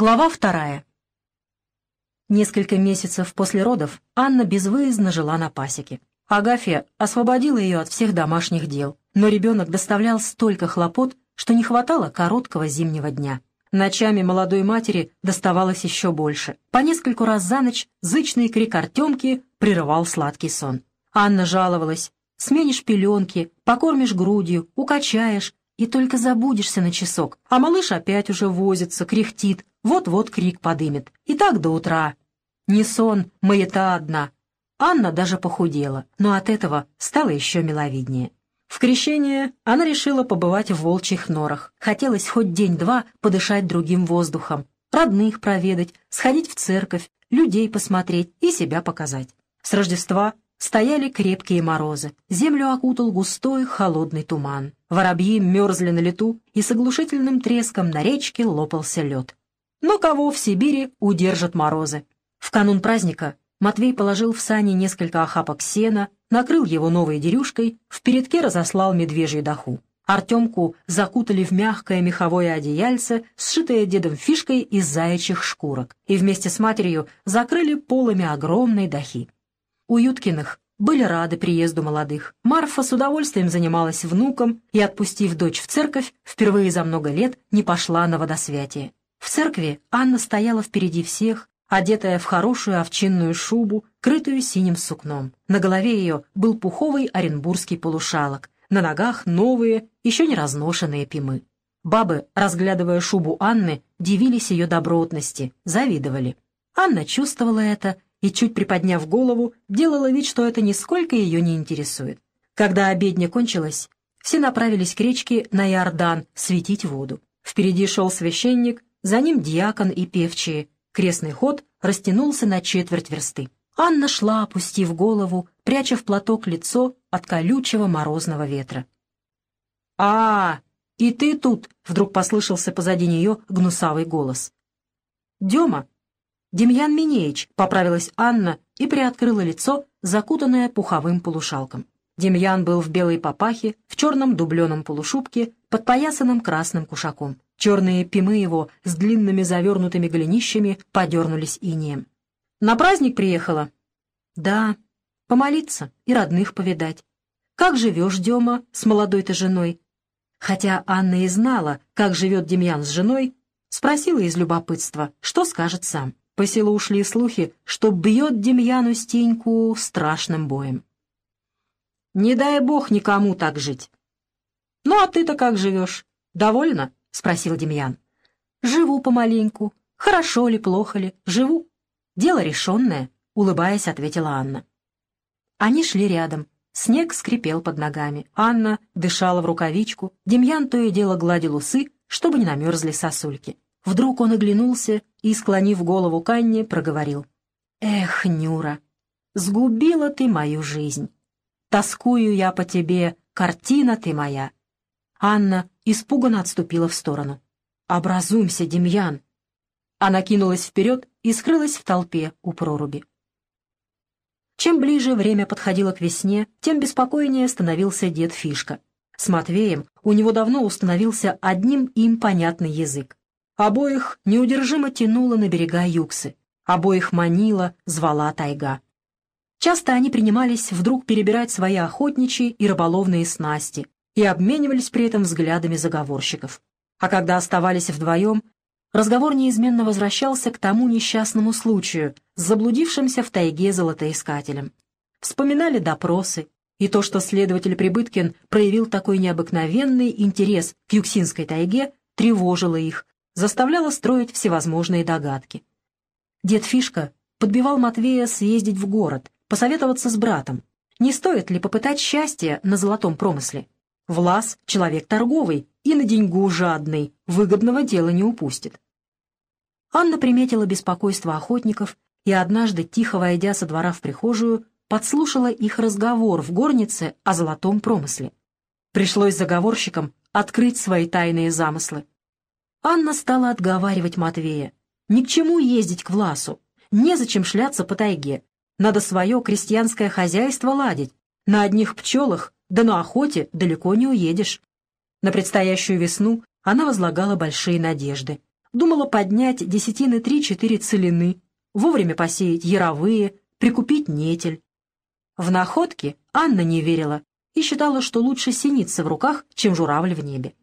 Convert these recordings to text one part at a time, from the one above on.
Глава вторая. Несколько месяцев после родов Анна безвыездно жила на пасеке. Агафья освободила ее от всех домашних дел, но ребенок доставлял столько хлопот, что не хватало короткого зимнего дня. Ночами молодой матери доставалось еще больше. По нескольку раз за ночь зычный крик Артемки прерывал сладкий сон. Анна жаловалась. «Сменишь пеленки, покормишь грудью, укачаешь, и только забудешься на часок, а малыш опять уже возится, кряхтит, вот-вот крик подымет. И так до утра. Не сон, маята одна. Анна даже похудела, но от этого стало еще миловиднее. В крещение она решила побывать в волчьих норах. Хотелось хоть день-два подышать другим воздухом, родных проведать, сходить в церковь, людей посмотреть и себя показать. С Рождества стояли крепкие морозы, землю окутал густой холодный туман. Воробьи мерзли на лету, и с оглушительным треском на речке лопался лед. Но кого в Сибири удержат морозы? В канун праздника Матвей положил в сани несколько охапок сена, накрыл его новой дерюшкой, в передке разослал медвежью доху. Артемку закутали в мягкое меховое одеяльце, сшитое дедом фишкой из заячьих шкурок, и вместе с матерью закрыли полами огромной дахи. У Юткиных были рады приезду молодых. Марфа с удовольствием занималась внуком и, отпустив дочь в церковь, впервые за много лет не пошла на водосвятие. В церкви Анна стояла впереди всех, одетая в хорошую овчинную шубу, крытую синим сукном. На голове ее был пуховый оренбургский полушалок, на ногах новые, еще не разношенные пимы. Бабы, разглядывая шубу Анны, дивились ее добротности, завидовали. Анна чувствовала это и, чуть приподняв голову, делала вид, что это нисколько ее не интересует. Когда обедня кончилась, все направились к речке на Иордан светить воду. Впереди шел священник, за ним диакон и певчие. Крестный ход растянулся на четверть версты. Анна шла, опустив голову, пряча в платок лицо от колючего морозного ветра. «А, и ты тут!» — вдруг послышался позади нее гнусавый голос. «Дема!» «Демьян Минеич!» — поправилась Анна и приоткрыла лицо, закутанное пуховым полушалком. Демьян был в белой папахе, в черном дубленом полушубке, подпоясанном красным кушаком. Черные пимы его с длинными завернутыми голенищами подернулись инеем. «На праздник приехала?» «Да. Помолиться и родных повидать. Как живешь, Дема, с молодой-то женой?» Хотя Анна и знала, как живет Демьян с женой, спросила из любопытства, что скажет сам. По селу ушли слухи, что бьет Демьяну Стеньку страшным боем. «Не дай бог никому так жить». «Ну а ты-то как живешь? Довольна?» — спросил Демьян. «Живу помаленьку. Хорошо ли, плохо ли, живу. Дело решенное», — улыбаясь, ответила Анна. Они шли рядом. Снег скрипел под ногами. Анна дышала в рукавичку. Демьян то и дело гладил усы, чтобы не намерзли сосульки. Вдруг он оглянулся и, склонив голову к Анне, проговорил. «Эх, Нюра, сгубила ты мою жизнь. Тоскую я по тебе, картина ты моя». Анна испуганно отступила в сторону. «Образумься, Демьян!» Она кинулась вперед и скрылась в толпе у проруби. Чем ближе время подходило к весне, тем беспокойнее становился дед Фишка. С Матвеем у него давно установился одним им понятный язык. Обоих неудержимо тянуло на берега Юксы, обоих манила, звала тайга. Часто они принимались вдруг перебирать свои охотничьи и рыболовные снасти, и обменивались при этом взглядами заговорщиков. А когда оставались вдвоем, разговор неизменно возвращался к тому несчастному случаю с заблудившимся в тайге золотоискателем. Вспоминали допросы, и то, что следователь Прибыткин проявил такой необыкновенный интерес к Юксинской тайге, тревожило их, заставляло строить всевозможные догадки. Дед Фишка подбивал Матвея съездить в город, посоветоваться с братом, не стоит ли попытать счастье на золотом промысле. Влас — человек торговый и на деньгу жадный, выгодного дела не упустит. Анна приметила беспокойство охотников и однажды, тихо войдя со двора в прихожую, подслушала их разговор в горнице о золотом промысле. Пришлось заговорщикам открыть свои тайные замыслы. Анна стала отговаривать Матвея. Ни к чему ездить к Власу, незачем шляться по тайге. Надо свое крестьянское хозяйство ладить. На одних пчелах да на охоте далеко не уедешь. На предстоящую весну она возлагала большие надежды. думала поднять десятины три-четыре целины, вовремя посеять яровые, прикупить нетель. В находке Анна не верила и считала, что лучше синица в руках, чем журавль в небе.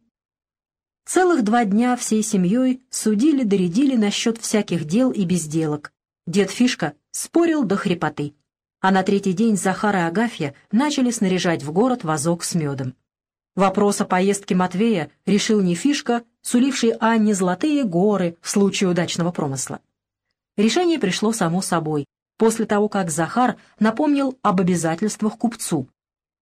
Целых два дня всей семьей судили-доредили насчет всяких дел и безделок. Дед Фишка спорил до хрипоты. А на третий день Захар и Агафья начали снаряжать в город вазок с медом. Вопрос о поездке Матвея решил не Фишка, суливший Анне золотые горы в случае удачного промысла. Решение пришло само собой, после того, как Захар напомнил об обязательствах купцу.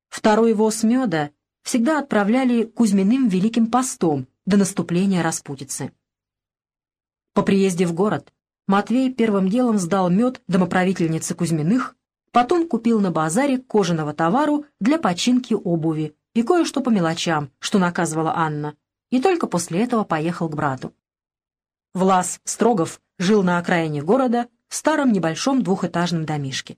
Второй воз меда всегда отправляли Кузьминым Великим постом до наступления распутицы. По приезде в город Матвей первым делом сдал мед домоправительнице Кузьминых, потом купил на базаре кожаного товару для починки обуви и кое-что по мелочам, что наказывала Анна, и только после этого поехал к брату. Влас Строгов жил на окраине города в старом небольшом двухэтажном домишке.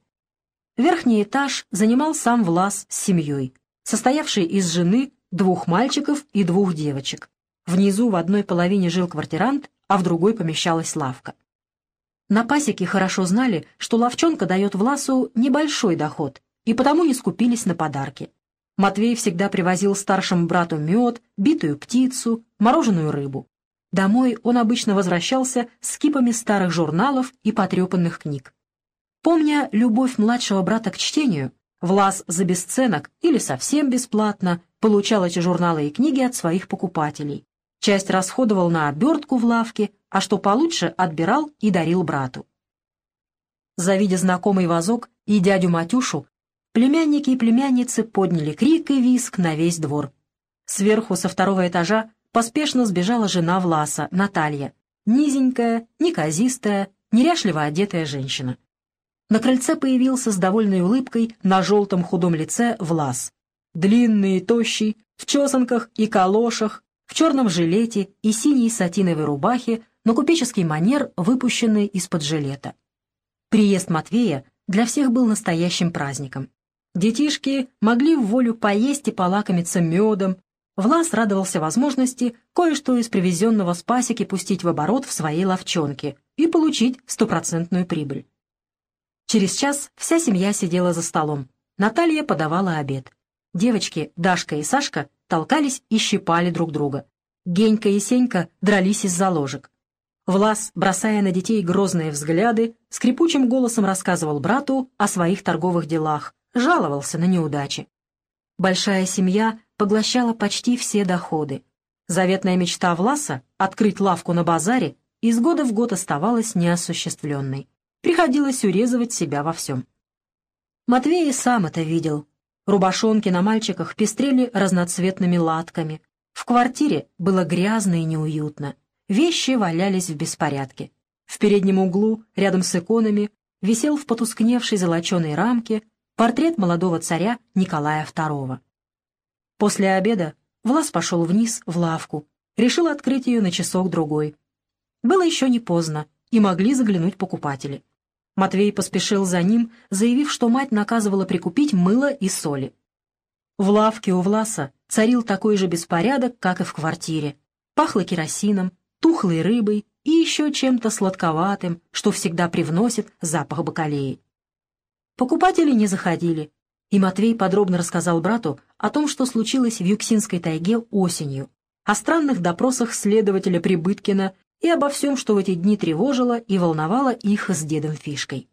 Верхний этаж занимал сам Влас с семьей, состоявший из жены, двух мальчиков и двух девочек. Внизу в одной половине жил квартирант, а в другой помещалась лавка. На пасеке хорошо знали, что ловчонка дает Власу небольшой доход, и потому не скупились на подарки. Матвей всегда привозил старшему брату мед, битую птицу, мороженую рыбу. Домой он обычно возвращался с кипами старых журналов и потрепанных книг. Помня любовь младшего брата к чтению, Влас за бесценок или совсем бесплатно получал эти журналы и книги от своих покупателей, Часть расходовал на обертку в лавке, а что получше отбирал и дарил брату. Завидя знакомый вазок и дядю Матюшу, племянники и племянницы подняли крик и виск на весь двор. Сверху со второго этажа поспешно сбежала жена Власа, Наталья, низенькая, неказистая, неряшливо одетая женщина. На крыльце появился с довольной улыбкой на желтом худом лице Влас. Длинный и тощий, в чесанках и калошах, в черном жилете и синей сатиновой рубахе, но купеческий манер, выпущенный из-под жилета. Приезд Матвея для всех был настоящим праздником. Детишки могли в волю поесть и полакомиться медом. Влас радовался возможности кое-что из привезенного с пасеки пустить в оборот в своей ловчонке и получить стопроцентную прибыль. Через час вся семья сидела за столом. Наталья подавала обед. Девочки, Дашка и Сашка, толкались и щипали друг друга. Генька и Сенька дрались из-за ложек. Влас, бросая на детей грозные взгляды, скрипучим голосом рассказывал брату о своих торговых делах, жаловался на неудачи. Большая семья поглощала почти все доходы. Заветная мечта Власа — открыть лавку на базаре — из года в год оставалась неосуществленной. Приходилось урезывать себя во всем. Матвей сам это видел, Рубашонки на мальчиках пестрели разноцветными латками. В квартире было грязно и неуютно. Вещи валялись в беспорядке. В переднем углу, рядом с иконами, висел в потускневшей золоченой рамке портрет молодого царя Николая II. После обеда Влас пошел вниз в лавку, решил открыть ее на часок-другой. Было еще не поздно, и могли заглянуть покупатели. Матвей поспешил за ним, заявив, что мать наказывала прикупить мыло и соли. В лавке у Власа царил такой же беспорядок, как и в квартире. Пахло керосином, тухлой рыбой и еще чем-то сладковатым, что всегда привносит запах бакалеи. Покупатели не заходили, и Матвей подробно рассказал брату о том, что случилось в Юксинской тайге осенью, о странных допросах следователя Прибыткина и обо всем, что в эти дни тревожило и волновало их с дедом Фишкой.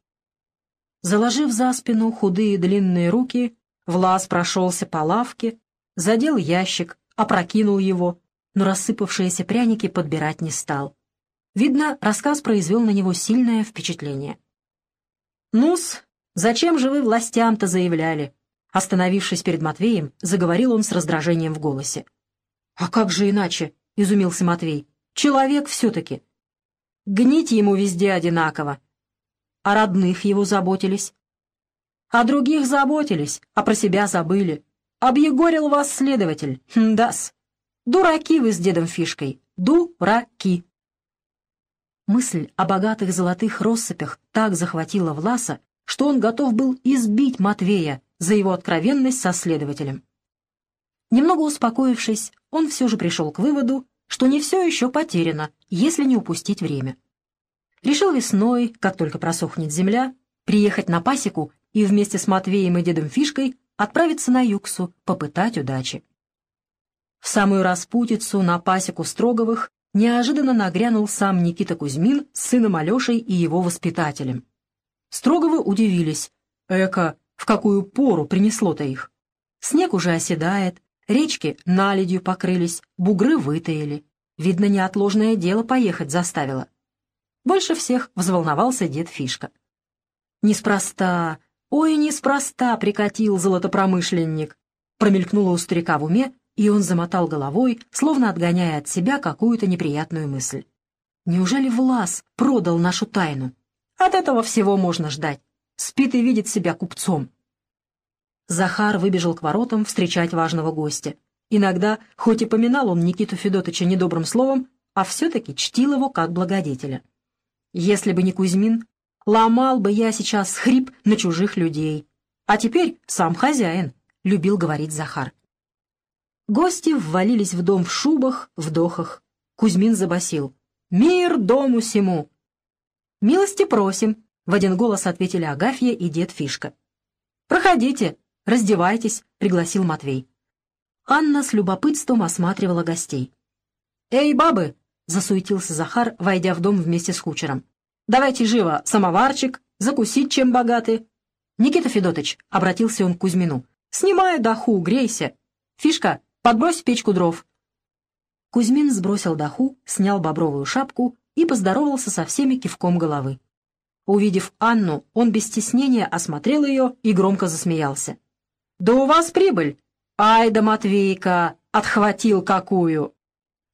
Заложив за спину худые длинные руки, Влас прошелся по лавке, задел ящик, опрокинул его, но рассыпавшиеся пряники подбирать не стал. Видно, рассказ произвел на него сильное впечатление. «Ну-с, зачем же вы властям-то заявляли?» Остановившись перед Матвеем, заговорил он с раздражением в голосе. «А как же иначе?» — изумился Матвей. Человек все-таки. Гнить ему везде одинаково. О родных его заботились. О других заботились, а про себя забыли. Объегорил вас следователь. Дас. Дураки вы с дедом Фишкой. Дураки. Мысль о богатых золотых россыпях так захватила Власа, что он готов был избить Матвея за его откровенность со следователем. Немного успокоившись, он все же пришел к выводу, что не все еще потеряно, если не упустить время. Решил весной, как только просохнет земля, приехать на пасеку и вместе с Матвеем и дедом Фишкой отправиться на Юксу, попытать удачи. В самую распутицу на пасеку Строговых неожиданно нагрянул сам Никита Кузьмин с сыном Алешей и его воспитателем. Строговы удивились. Эка, в какую пору принесло-то их? Снег уже оседает, речки наледью покрылись, бугры вытаяли. Видно, неотложное дело поехать заставило. Больше всех взволновался дед Фишка. «Неспроста, ой, неспроста прикатил золотопромышленник!» Промелькнуло у старика в уме, и он замотал головой, словно отгоняя от себя какую-то неприятную мысль. «Неужели Влас продал нашу тайну? От этого всего можно ждать. Спит и видит себя купцом». Захар выбежал к воротам встречать важного гостя. Иногда, хоть и поминал он Никиту Федотыча недобрым словом, а все-таки чтил его как благодетеля. Если бы не Кузьмин, ломал бы я сейчас хрип на чужих людей. А теперь сам хозяин, — любил говорить Захар. Гости ввалились в дом в шубах, вдохах. Кузьмин забасил. «Мир дому сему!» «Милости просим!» — в один голос ответили Агафья и дед Фишка. «Проходите, раздевайтесь», — пригласил Матвей. Анна с любопытством осматривала гостей. «Эй, бабы!» — засуетился Захар, войдя в дом вместе с кучером. «Давайте живо самоварчик, закусить чем богаты». «Никита Федотыч», — обратился он к Кузьмину, — «снимай даху, грейся. Фишка, подбрось в печку дров». Кузьмин сбросил даху, снял бобровую шапку и поздоровался со всеми кивком головы. Увидев Анну, он без стеснения осмотрел ее и громко засмеялся. «Да у вас прибыль! Ай да Матвейка! Отхватил какую!»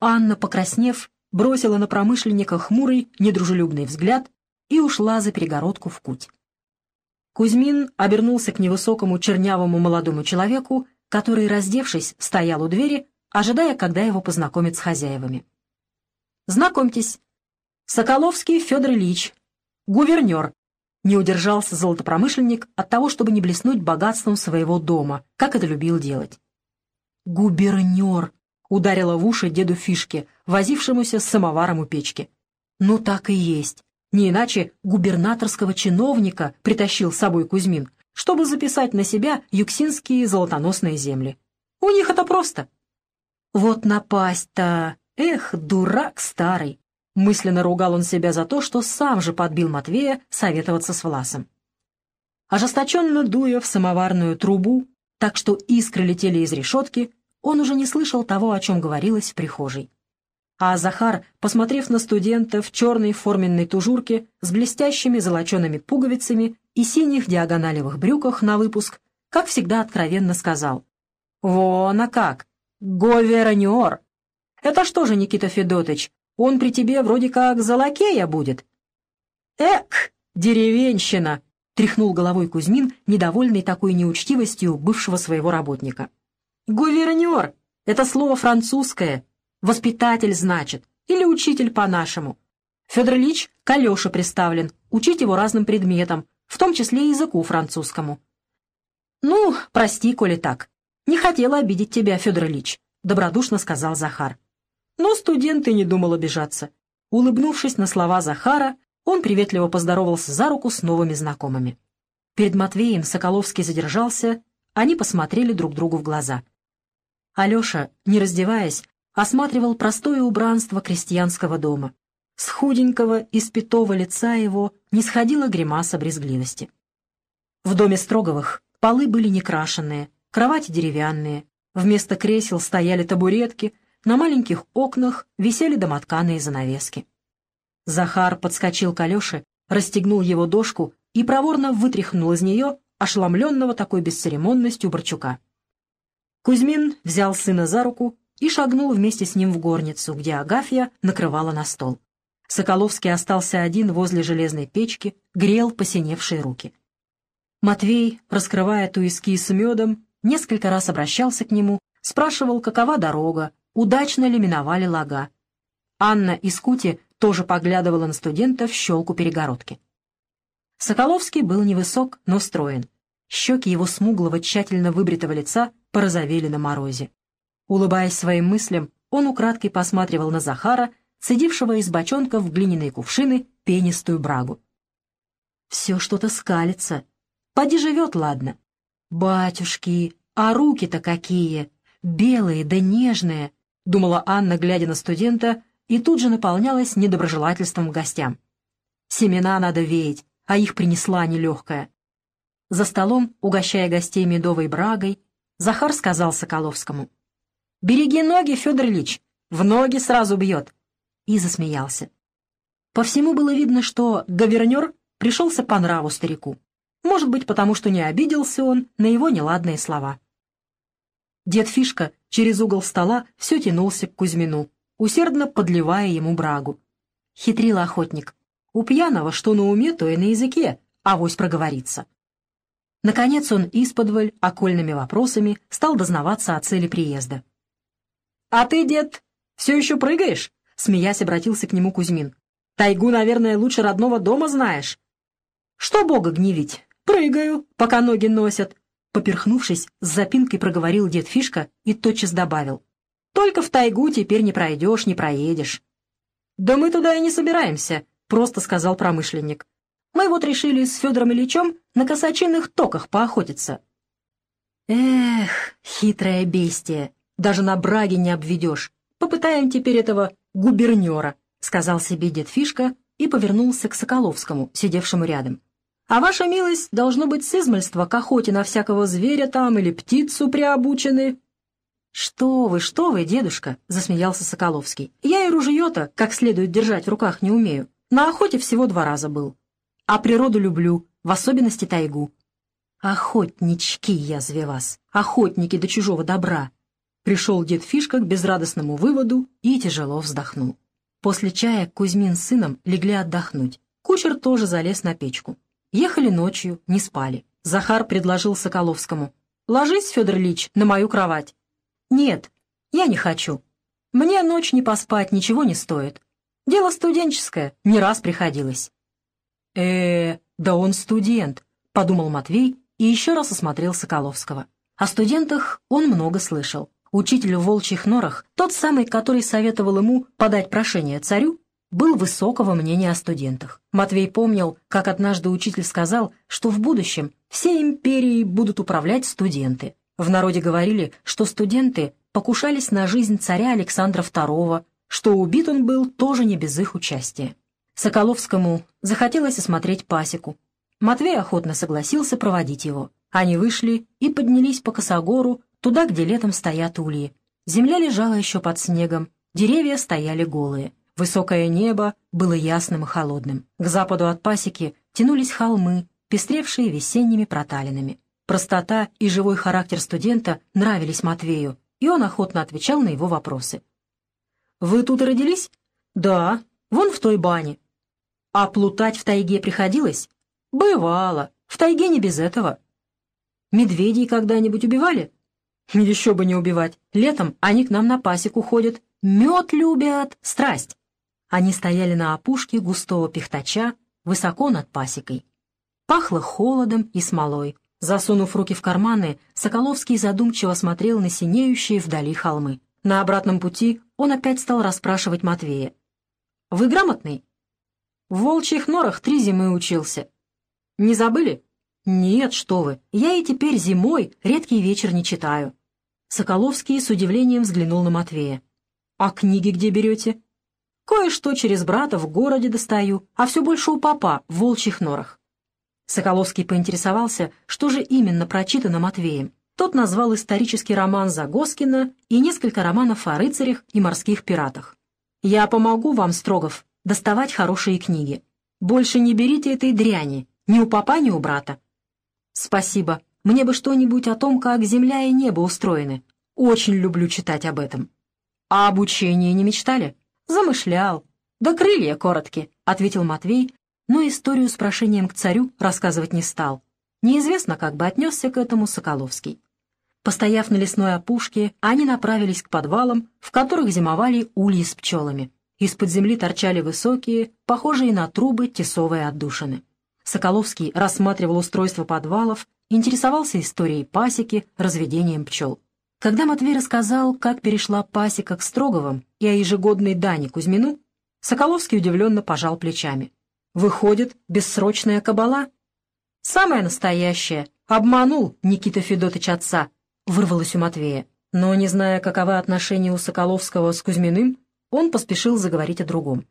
Анна, покраснев, бросила на промышленника хмурый, недружелюбный взгляд и ушла за перегородку в куть. Кузьмин обернулся к невысокому чернявому молодому человеку, который, раздевшись, стоял у двери, ожидая, когда его познакомят с хозяевами. «Знакомьтесь, Соколовский Федор Ильич, гувернер», не удержался золотопромышленник от того, чтобы не блеснуть богатством своего дома, как это любил делать. «Губернер!» — ударила в уши деду Фишке, возившемуся с самоваром у печки. «Ну так и есть. Не иначе губернаторского чиновника притащил с собой Кузьмин, чтобы записать на себя юксинские золотоносные земли. У них это просто». «Вот напасть-то! Эх, дурак старый!» Мысленно ругал он себя за то, что сам же подбил Матвея советоваться с Власом. Ожесточенно дуя в самоварную трубу, так что искры летели из решетки, он уже не слышал того, о чем говорилось в прихожей. А Захар, посмотрев на студента в черной форменной тужурке с блестящими золочеными пуговицами и синих диагоналевых брюках на выпуск, как всегда откровенно сказал. «Вон, а как! Говернер! Это что же, Никита Федотыч, он при тебе вроде как за лакея будет?» «Эк, деревенщина!» — тряхнул головой Кузьмин, недовольный такой неучтивостью бывшего своего работника. Гувернер — это слово французское. Воспитатель, значит, или учитель по-нашему. Федор Ильич к Алёше приставлен, учить его разным предметам, в том числе языку французскому. «Ну, прости, коли так. Не хотела обидеть тебя, Федор Ильич», — добродушно сказал Захар. Но студент и не думал обижаться. Улыбнувшись на слова Захара, он приветливо поздоровался за руку с новыми знакомыми. Перед Матвеем Соколовский задержался, они посмотрели друг другу в глаза — Алеша, не раздеваясь, осматривал простое убранство крестьянского дома. С худенького, испятого лица его не сходила гримаса брезгливости. В доме Строговых полы были некрашенные, кровати деревянные, вместо кресел стояли табуретки, на маленьких окнах висели домотканые занавески. Захар подскочил к Алёше, расстегнул его дошку и проворно вытряхнул из нее ошеломленного такой бесцеремонностью Борчука. Кузьмин взял сына за руку и шагнул вместе с ним в горницу, где Агафья накрывала на стол. Соколовский остался один возле железной печки, грел посиневшие руки. Матвей, раскрывая туиски с медом, несколько раз обращался к нему, спрашивал, какова дорога, удачно ли миновали лага. Анна из Кути тоже поглядывала на студента в щелку перегородки. Соколовский был невысок, но строен. Щеки его смуглого, тщательно выбритого лица порозовели на морозе. Улыбаясь своим мыслям, он украдкой посматривал на Захара, цедившего из бочонка в глиняные кувшины пенистую брагу. «Все что-то скалится. Поди живет, ладно. Батюшки, а руки-то какие! Белые да нежные!» — думала Анна, глядя на студента, и тут же наполнялась недоброжелательством к гостям. «Семена надо веять, а их принесла нелегкая». За столом, угощая гостей медовой брагой, Захар сказал Соколовскому. «Береги ноги, Федор Ильич, в ноги сразу бьет!» И засмеялся. По всему было видно, что говернер пришелся по нраву старику. Может быть, потому что не обиделся он на его неладные слова. Дед Фишка через угол стола все тянулся к Кузьмину, усердно подливая ему брагу. Хитрил охотник. У пьяного что на уме, то и на языке, авось проговорится. Наконец он исподволь окольными вопросами стал дознаваться о цели приезда. «А ты, дед, все еще прыгаешь?» — смеясь обратился к нему Кузьмин. «Тайгу, наверное, лучше родного дома знаешь». «Что Бога гневить? Прыгаю, пока ноги носят». Поперхнувшись, с запинкой проговорил дед Фишка и тотчас добавил. «Только в тайгу теперь не пройдешь, не проедешь». «Да мы туда и не собираемся», — просто сказал промышленник. Мы вот решили с Федором Ильичем на косачиных токах поохотиться. Эх, хитрое бестие, даже на браге не обведешь. Попытаем теперь этого губернера, сказал себе дед Фишка и повернулся к Соколовскому, сидевшему рядом. А ваша милость должно быть с измальства к охоте на всякого зверя там или птицу приобучены. «Что вы, что вы, дедушка!» — засмеялся Соколовский. «Я и ружье-то, как следует держать в руках, не умею. На охоте всего два раза был. А природу люблю, в особенности тайгу. Охотнички, язве вас, охотники до чужого добра. Пришел дед Фишка к безрадостному выводу и тяжело вздохнул. После чая Кузьмин с сыном легли отдохнуть. Кучер тоже залез на печку. Ехали ночью, не спали. Захар предложил Соколовскому. «Ложись, Федор Ильич, на мою кровать». «Нет, я не хочу. Мне ночь не поспать ничего не стоит. Дело студенческое, не раз приходилось» э да он студент», — подумал Матвей и еще раз осмотрел Соколовского. О студентах он много слышал. Учитель в волчьих норах, тот самый, который советовал ему подать прошение царю, был высокого мнения о студентах. Матвей помнил, как однажды учитель сказал, что в будущем все империи будут управлять студенты. В народе говорили, что студенты покушались на жизнь царя Александра II, что убит он был тоже не без их участия. Соколовскому захотелось осмотреть пасеку. Матвей охотно согласился проводить его. Они вышли и поднялись по косогору, туда, где летом стоят ульи. Земля лежала еще под снегом, деревья стояли голые. Высокое небо было ясным и холодным. К западу от пасеки тянулись холмы, пестревшие весенними проталинами. Простота и живой характер студента нравились Матвею, и он охотно отвечал на его вопросы. «Вы тут родились?» «Да, вон в той бане. А плутать в тайге приходилось? Бывало. В тайге не без этого. Медведей когда-нибудь убивали? Еще бы не убивать. Летом они к нам на пасеку ходят. Мед любят, страсть. Они стояли на опушке густого пихтача, высоко над пасекой. Пахло холодом и смолой. Засунув руки в карманы, Соколовский задумчиво смотрел на синеющие вдали холмы. На обратном пути он опять стал расспрашивать Матвея. «Вы грамотный?» В волчьих норах три зимы учился. Не забыли? Нет, что вы, я и теперь зимой редкий вечер не читаю. Соколовский с удивлением взглянул на Матвея. А книги где берете? Кое-что через брата в городе достаю, а все больше у папа в волчьих норах. Соколовский поинтересовался, что же именно прочитано Матвеем. Тот назвал исторический роман Загоскина и несколько романов о рыцарях и морских пиратах. «Я помогу вам, Строгов, доставать хорошие книги. Больше не берите этой дряни, ни у папа, ни у брата. Спасибо. Мне бы что-нибудь о том, как земля и небо устроены. Очень люблю читать об этом. А обучение не мечтали? Замышлял. Да крылья короткие, ответил Матвей, но историю с прошением к царю рассказывать не стал. Неизвестно, как бы отнесся к этому Соколовский. Постояв на лесной опушке, они направились к подвалам, в которых зимовали ульи с пчелами. Из-под земли торчали высокие, похожие на трубы тесовые отдушины. Соколовский рассматривал устройство подвалов, интересовался историей пасеки, разведением пчел. Когда Матвей рассказал, как перешла пасека к Строговым и о ежегодной дане Кузьмину, Соколовский удивленно пожал плечами. «Выходит, бессрочная кабала?» «Самая настоящая. Обманул Никита Федотыч отца», — вырвалось у Матвея. Но, не зная, каковы отношения у Соколовского с Кузьминым, он поспешил заговорить о другом.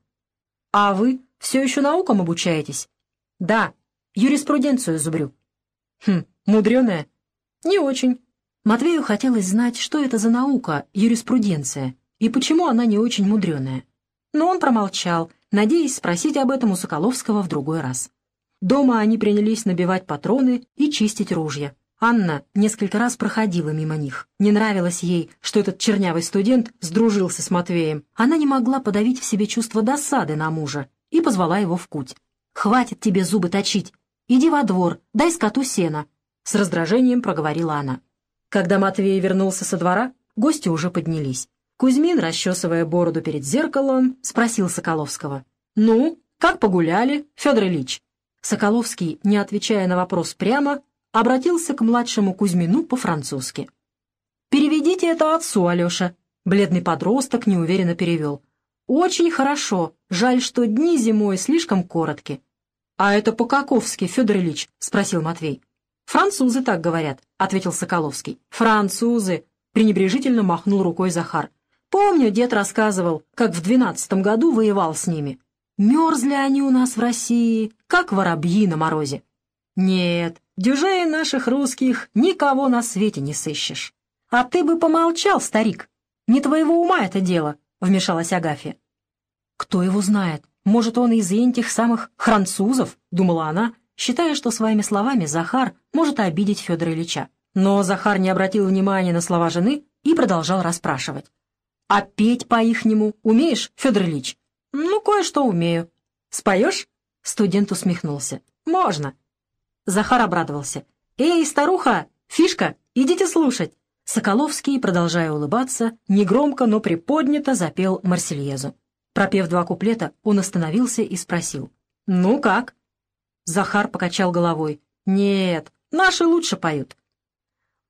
«А вы все еще наукам обучаетесь?» «Да, юриспруденцию зубрю». «Хм, мудреная?» «Не очень. Матвею хотелось знать, что это за наука, юриспруденция, и почему она не очень мудреная. Но он промолчал, надеясь спросить об этом у Соколовского в другой раз. Дома они принялись набивать патроны и чистить ружья. Анна несколько раз проходила мимо них. Не нравилось ей, что этот чернявый студент сдружился с Матвеем. Она не могла подавить в себе чувство досады на мужа и позвала его в куть. «Хватит тебе зубы точить. Иди во двор, дай скоту сена», — с раздражением проговорила она. Когда Матвей вернулся со двора, гости уже поднялись. Кузьмин, расчесывая бороду перед зеркалом, спросил Соколовского. «Ну, как погуляли, Федор Ильич?» Соколовский, не отвечая на вопрос прямо, обратился к младшему Кузьмину по-французски. «Переведите это отцу, Алеша». Бледный подросток неуверенно перевел. «Очень хорошо. Жаль, что дни зимой слишком коротки». «А это по-каковски, Федор Ильич?» — спросил Матвей. «Французы так говорят», — ответил Соколовский. «Французы!» — пренебрежительно махнул рукой Захар. «Помню, дед рассказывал, как в двенадцатом году воевал с ними. Мерзли они у нас в России, как воробьи на морозе. Нет, дюжей наших русских никого на свете не сыщешь. А ты бы помолчал, старик. Не твоего ума это дело», — вмешалась Агафья. «Кто его знает? Может, он из этих самых французов?» — думала она, — считая, что своими словами Захар может обидеть Федора Ильича. Но Захар не обратил внимания на слова жены и продолжал расспрашивать. «А петь по-ихнему умеешь, Федор Ильич?» «Ну, кое-что умею». «Споешь?» Студент усмехнулся. «Можно». Захар обрадовался. «Эй, старуха, фишка, идите слушать!» Соколовский, продолжая улыбаться, негромко, но приподнято запел Марсельезу. Пропев два куплета, он остановился и спросил. «Ну как?» Захар покачал головой. «Нет, наши лучше поют».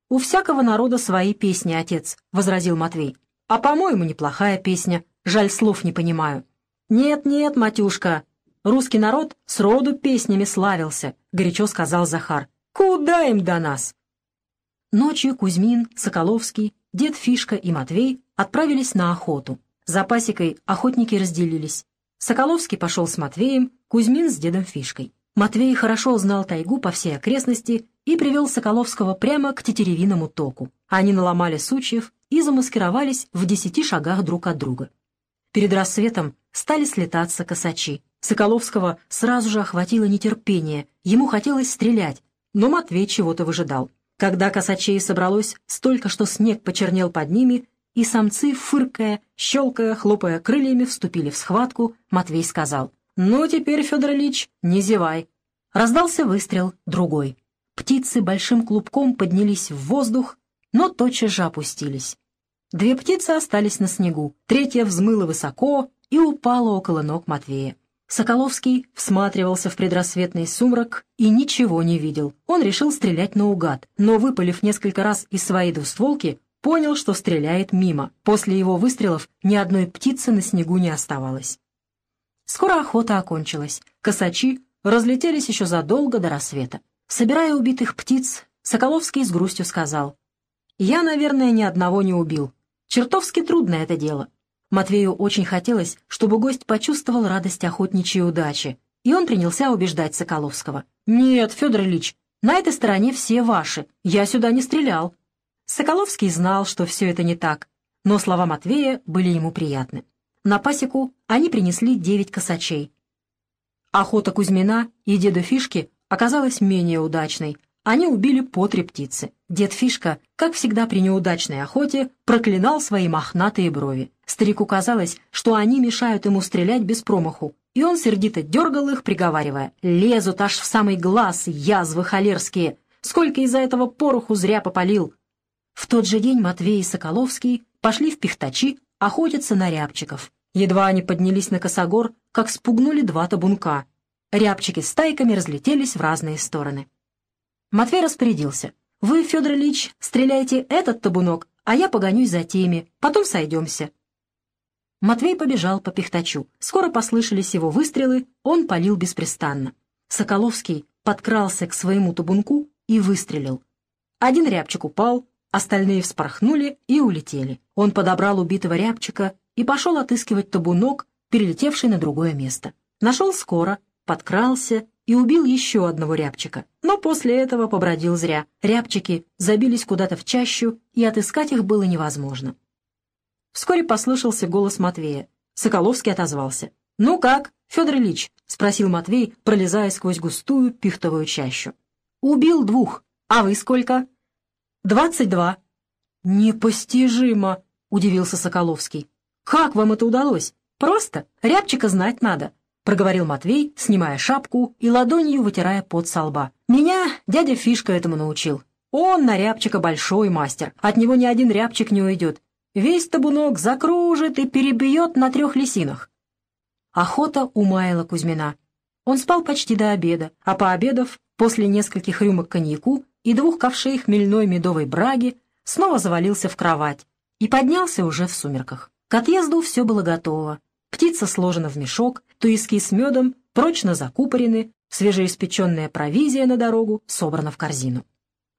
«У всякого народа свои песни, отец», — возразил Матвей. «А, по-моему, неплохая песня. Жаль, слов не понимаю». «Нет-нет, матюшка, русский народ сроду песнями славился», — горячо сказал Захар. «Куда им до нас?» Ночью Кузьмин, Соколовский, дед Фишка и Матвей отправились на охоту. За пасекой охотники разделились. Соколовский пошел с Матвеем, Кузьмин с дедом Фишкой. Матвей хорошо знал тайгу по всей окрестности и привел Соколовского прямо к тетеревиному току. Они наломали сучьев и замаскировались в десяти шагах друг от друга. Перед рассветом стали слетаться косачи. Соколовского сразу же охватило нетерпение, ему хотелось стрелять, но Матвей чего-то выжидал. Когда косачей собралось столько, что снег почернел под ними, и самцы, фыркая, щелкая, хлопая крыльями, вступили в схватку, Матвей сказал, «Ну, теперь, Федор Ильич, не зевай». Раздался выстрел, другой. Птицы большим клубком поднялись в воздух, но тотчас же опустились. Две птицы остались на снегу, третья взмыла высоко и упала около ног Матвея. Соколовский всматривался в предрассветный сумрак и ничего не видел. Он решил стрелять наугад, но, выпалив несколько раз из своей двустволки, понял, что стреляет мимо. После его выстрелов ни одной птицы на снегу не оставалось. Скоро охота окончилась. Косачи разлетелись еще задолго до рассвета. Собирая убитых птиц, Соколовский с грустью сказал, «Я, наверное, ни одного не убил. Чертовски трудно это дело». Матвею очень хотелось, чтобы гость почувствовал радость охотничьей удачи, и он принялся убеждать Соколовского. «Нет, Федор Ильич, на этой стороне все ваши, я сюда не стрелял». Соколовский знал, что все это не так, но слова Матвея были ему приятны. На пасеку они принесли девять косачей. Охота Кузьмина и деда Фишки оказалась менее удачной. Они убили по три птицы. Дед Фишка, как всегда при неудачной охоте, проклинал свои мохнатые брови. Старику казалось, что они мешают ему стрелять без промаху, и он сердито дергал их, приговаривая «Лезут аж в самый глаз, язвы холерские! Сколько из-за этого пороху зря попалил!» В тот же день Матвей и Соколовский пошли в Пихтачи охотятся на рябчиков. Едва они поднялись на косогор, как спугнули два табунка. Рябчики стайками разлетелись в разные стороны. Матвей распорядился. «Вы, Федор Ильич, стреляйте этот табунок, а я погонюсь за теми, потом сойдемся». Матвей побежал по пихтачу. Скоро послышались его выстрелы, он палил беспрестанно. Соколовский подкрался к своему табунку и выстрелил. Один рябчик упал, остальные вспорхнули и улетели. Он подобрал убитого рябчика и пошел отыскивать табунок, перелетевший на другое место. Нашел скоро, подкрался и убил еще одного рябчика. Но после этого побродил зря. Рябчики забились куда-то в чащу, и отыскать их было невозможно. Вскоре послышался голос Матвея. Соколовский отозвался. «Ну как, Федор Ильич?» — спросил Матвей, пролезая сквозь густую пихтовую чащу. «Убил двух. А вы сколько?» «Двадцать два». «Непостижимо!» — удивился Соколовский. «Как вам это удалось? Просто. Рябчика знать надо проговорил Матвей, снимая шапку и ладонью вытирая пот со лба. «Меня дядя Фишка этому научил. Он на рябчика большой мастер. От него ни один рябчик не уйдет. Весь табунок закружит и перебьет на трех лисинах». Охота умаяла Кузьмина. Он спал почти до обеда, а пообедав, после нескольких рюмок коньяку и двух ковшей хмельной медовой браги, снова завалился в кровать и поднялся уже в сумерках. К отъезду все было готово. Птица сложена в мешок, туиски с медом прочно закупорены, свежеиспеченная провизия на дорогу собрана в корзину.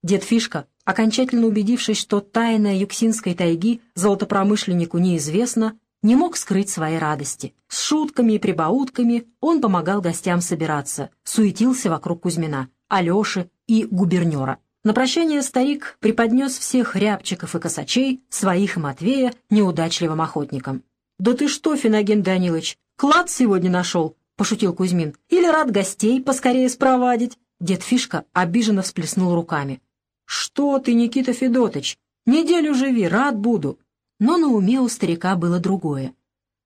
Дед Фишка, окончательно убедившись, что тайна юксинской тайги золотопромышленнику неизвестна, не мог скрыть своей радости. С шутками и прибаутками он помогал гостям собираться, суетился вокруг Кузьмина, Алеши и губернера. На прощание старик преподнес всех рябчиков и косачей, своих и Матвея, неудачливым охотникам. «Да ты что, Финоген Данилович, клад сегодня нашел?» — пошутил Кузьмин. «Или рад гостей поскорее спровадить?» Дед Фишка обиженно всплеснул руками. «Что ты, Никита Федотыч? Неделю живи, рад буду». Но на уме у старика было другое.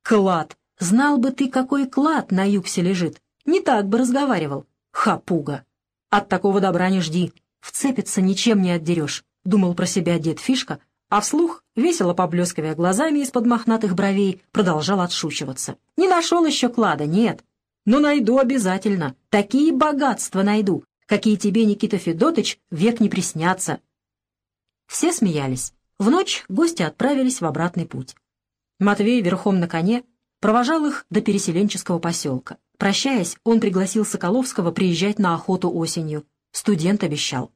«Клад! Знал бы ты, какой клад на юксе лежит. Не так бы разговаривал. Хапуга! От такого добра не жди. Вцепиться ничем не отдерешь», — думал про себя дед Фишка, а вслух, весело поблескивая глазами из-под мохнатых бровей, продолжал отшучиваться. «Не нашел еще клада, нет. Но найду обязательно. Такие богатства найду, какие тебе, Никита Федотыч, век не приснятся». Все смеялись. В ночь гости отправились в обратный путь. Матвей верхом на коне провожал их до переселенческого поселка. Прощаясь, он пригласил Соколовского приезжать на охоту осенью. Студент обещал.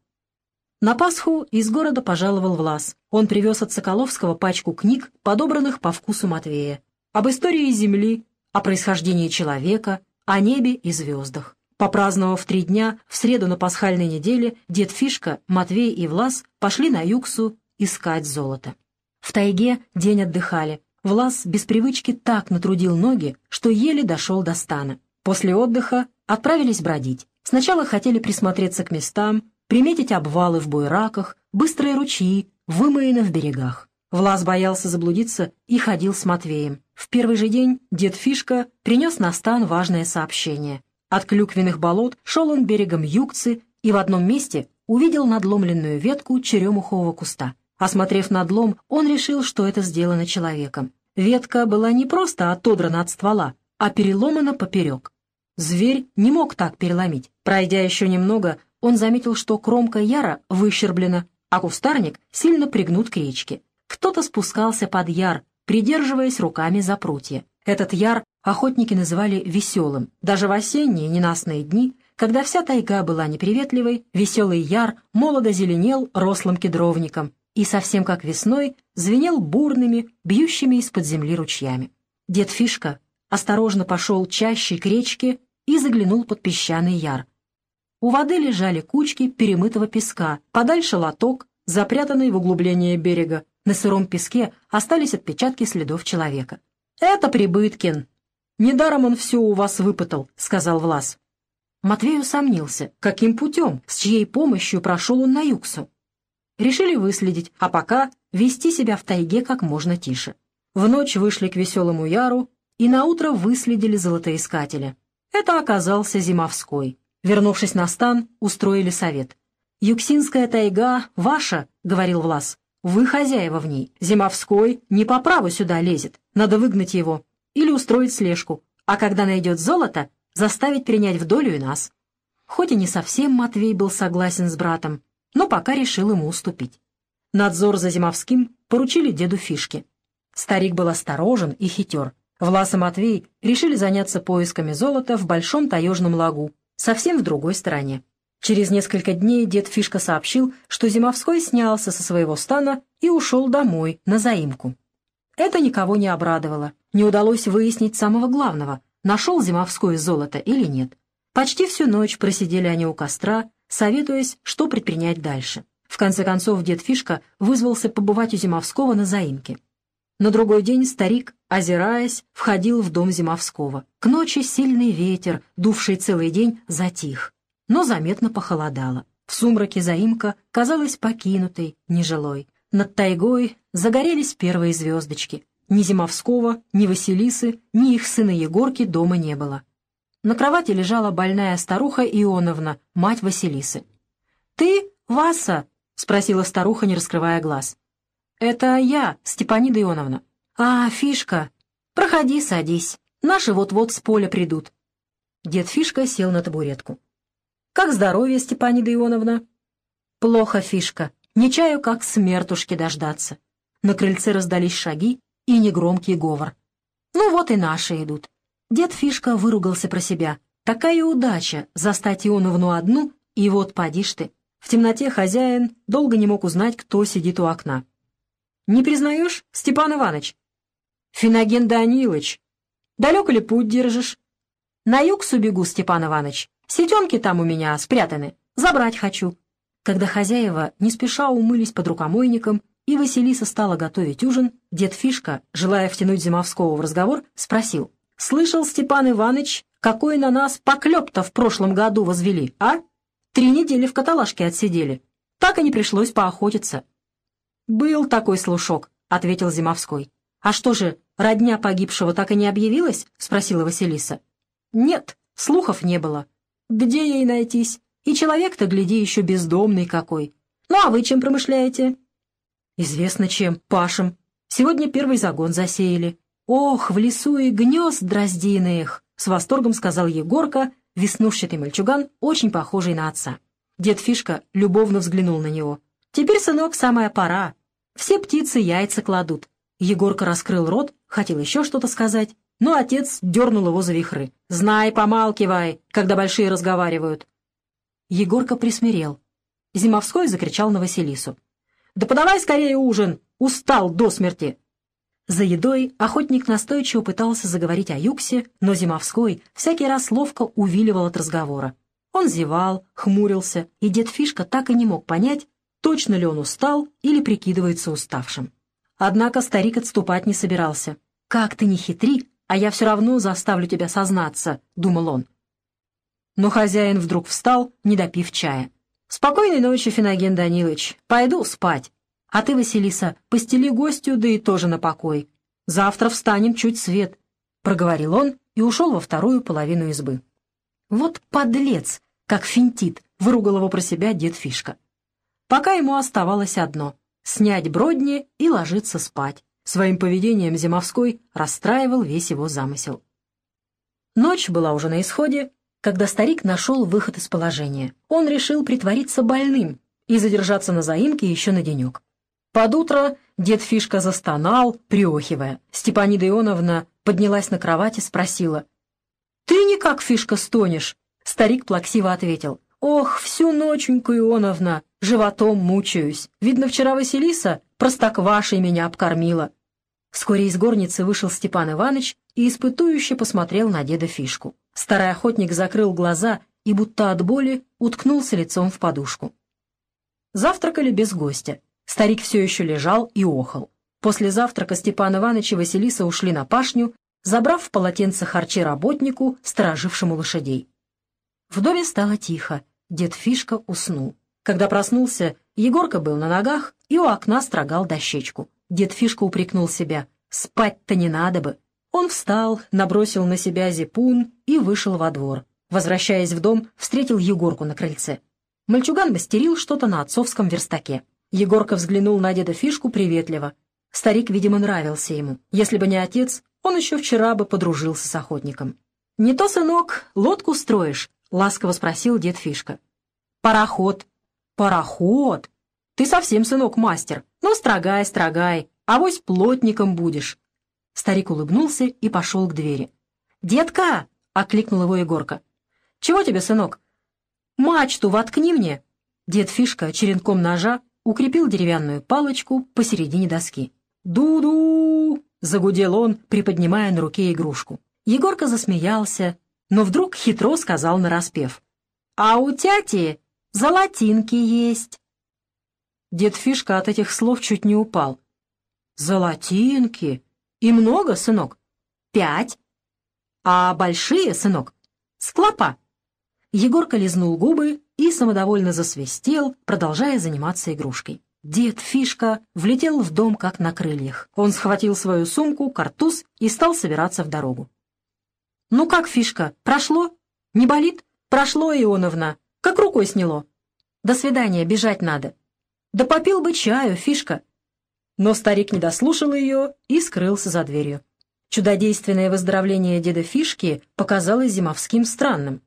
На Пасху из города пожаловал Влас. Он привез от Соколовского пачку книг, подобранных по вкусу Матвея. Об истории Земли, о происхождении человека, о небе и звездах. Попраздновав три дня, в среду на пасхальной неделе дед Фишка, Матвей и Влас пошли на Юксу искать золото. В тайге день отдыхали. Влас без привычки так натрудил ноги, что еле дошел до стана. После отдыха отправились бродить. Сначала хотели присмотреться к местам, приметить обвалы в буйраках, быстрые ручьи, вымоины в берегах. Влас боялся заблудиться и ходил с Матвеем. В первый же день дед Фишка принес на стан важное сообщение. От клюквенных болот шел он берегом Югцы и в одном месте увидел надломленную ветку черемухового куста. Осмотрев надлом, он решил, что это сделано человеком. Ветка была не просто отодрана от ствола, а переломана поперек. Зверь не мог так переломить. Пройдя еще немного, он заметил, что кромка яра выщерблена, а кустарник сильно пригнут к речке. Кто-то спускался под яр, придерживаясь руками за прутья. Этот яр охотники называли веселым. Даже в осенние ненастные дни, когда вся тайга была неприветливой, веселый яр молодо зеленел рослым кедровником и, совсем как весной, звенел бурными, бьющими из-под земли ручьями. Дед Фишка осторожно пошел чаще к речке и заглянул под песчаный яр — у воды лежали кучки перемытого песка, подальше лоток, запрятанный в углубление берега. На сыром песке остались отпечатки следов человека. «Это Прибыткин!» «Недаром он все у вас выпытал», — сказал Влас. Матвей усомнился, каким путем, с чьей помощью прошел он на Юксу. Решили выследить, а пока вести себя в тайге как можно тише. В ночь вышли к веселому яру и наутро выследили золотоискателя. Это оказался Зимовской. Вернувшись на стан, устроили совет. «Юксинская тайга ваша», — говорил Влас. «Вы хозяева в ней. Зимовской не по праву сюда лезет. Надо выгнать его. Или устроить слежку. А когда найдет золото, заставить принять в долю и нас». Хоть и не совсем Матвей был согласен с братом, но пока решил ему уступить. Надзор за Зимовским поручили деду Фишке. Старик был осторожен и хитер. Влас и Матвей решили заняться поисками золота в большом таежном лагу, совсем в другой стороне. Через несколько дней дед Фишка сообщил, что Зимовской снялся со своего стана и ушел домой, на заимку. Это никого не обрадовало. Не удалось выяснить самого главного, нашел Зимовской золото или нет. Почти всю ночь просидели они у костра, советуясь, что предпринять дальше. В конце концов дед Фишка вызвался побывать у Зимовского на заимке. На другой день старик, озираясь, входил в дом Зимовского. К ночи сильный ветер, дувший целый день, затих, но заметно похолодало. В сумраке заимка казалась покинутой, нежилой. Над тайгой загорелись первые звездочки. Ни Зимовского, ни Василисы, ни их сына Егорки дома не было. На кровати лежала больная старуха Ионовна, мать Василисы. «Ты, Васа?» — спросила старуха, не раскрывая глаз. «Это я, Степанида Ионовна». «А, Фишка, проходи, садись. Наши вот-вот с поля придут». Дед Фишка сел на табуретку. «Как здоровье, Степанида Ионовна?» «Плохо, Фишка. Не чаю, как смертушки дождаться». На крыльце раздались шаги и негромкий говор. «Ну вот и наши идут». Дед Фишка выругался про себя. «Такая удача застать Ионовну одну, и вот поди ты». В темноте хозяин долго не мог узнать, кто сидит у окна. Не признаешь, Степан Иванович? Финоген Данилович. Далеко ли путь держишь? На юг убегу, Степан Иванович. Сетенки там у меня спрятаны. Забрать хочу. Когда хозяева не спеша умылись под рукомойником, и Василиса стала готовить ужин, дед Фишка, желая втянуть Зимовского в разговор, спросил. «Слышал, Степан Иванович, какой на нас поклеп-то в прошлом году возвели, а? Три недели в каталажке отсидели. Так и не пришлось поохотиться. «Был такой слушок», — ответил Зимовской. «А что же, родня погибшего так и не объявилась?» — спросила Василиса. «Нет, слухов не было. Где ей найтись? И человек-то, гляди, еще бездомный какой. Ну а вы чем промышляете?» «Известно чем, пашем. Сегодня первый загон засеяли». «Ох, в лесу и гнезд дроздиных!» — с восторгом сказал Егорка, веснушчатый мальчуган, очень похожий на отца. Дед Фишка любовно взглянул на него. «Теперь, сынок, самая пора. Все птицы яйца кладут». Егорка раскрыл рот, хотел еще что-то сказать, но отец дернул его за вихры. «Знай, помалкивай, когда большие разговаривают». Егорка присмирел. Зимовской закричал на Василису. «Да подавай скорее ужин! Устал до смерти!» За едой охотник настойчиво пытался заговорить о Юксе, но Зимовской всякий раз ловко увиливал от разговора. Он зевал, хмурился, и дед Фишка так и не мог понять, точно ли он устал или прикидывается уставшим. Однако старик отступать не собирался. «Как ты не хитри, а я все равно заставлю тебя сознаться», — думал он. Но хозяин вдруг встал, не допив чая. «Спокойной ночи, Феноген Данилович. Пойду спать. А ты, Василиса, постели гостю, да и тоже на покой. Завтра встанем чуть свет», — проговорил он и ушел во вторую половину избы. «Вот подлец, как финтит», — выругал его про себя дед Фишка пока ему оставалось одно — снять бродни и ложиться спать. Своим поведением Зимовской расстраивал весь его замысел. Ночь была уже на исходе, когда старик нашел выход из положения. Он решил притвориться больным и задержаться на заимке еще на денек. Под утро дед Фишка застонал, приохивая. Степанида Ионовна поднялась на кровать и спросила. «Ты никак, Фишка, стонешь?» Старик плаксиво ответил. «Ох, всю ноченьку, Ионовна, животом мучаюсь. Видно, вчера Василиса простоквашей меня обкормила». Вскоре из горницы вышел Степан Иванович и испытующе посмотрел на деда Фишку. Старый охотник закрыл глаза и, будто от боли, уткнулся лицом в подушку. Завтракали без гостя. Старик все еще лежал и охал. После завтрака Степан Иванович и Василиса ушли на пашню, забрав в полотенце харчи работнику, сторожившему лошадей. В доме стало тихо, дед Фишка уснул. Когда проснулся, Егорка был на ногах и у окна строгал дощечку. Дед Фишка упрекнул себя. Спать-то не надо бы. Он встал, набросил на себя зипун и вышел во двор. Возвращаясь в дом, встретил Егорку на крыльце. Мальчуган мастерил что-то на отцовском верстаке. Егорка взглянул на деда Фишку приветливо. Старик, видимо, нравился ему. Если бы не отец, он еще вчера бы подружился с охотником. «Не то, сынок, лодку строишь, — ласково спросил дед Фишка. «Пароход». «Пароход? Ты совсем, сынок, мастер. Ну, строгай, строгай, авось плотником будешь». Старик улыбнулся и пошел к двери. «Детка!» — окликнул его Егорка. «Чего тебе, сынок?» «Мачту воткни мне!» Дед Фишка черенком ножа укрепил деревянную палочку посередине доски. «Ду-ду!» — загудел он, приподнимая на руке игрушку. Егорка засмеялся, но вдруг хитро сказал нараспев. «А у тяти золотинки есть!» Дед Фишка от этих слов чуть не упал. «Золотинки? И много, сынок?» «Пять». «А большие, сынок?» «Склопа». Егорка лизнул губы и самодовольно засвистел, продолжая заниматься игрушкой. Дед Фишка влетел в дом как на крыльях. Он схватил свою сумку, картуз и стал собираться в дорогу. «Ну как, Фишка, прошло? Не болит?» «Прошло, Ионовна. Как рукой сняло. До свидания, бежать надо». «Да попил бы чаю, Фишка». Но старик не дослушал ее и скрылся за дверью. Чудодейственное выздоровление деда Фишки показалось Зимовским странным.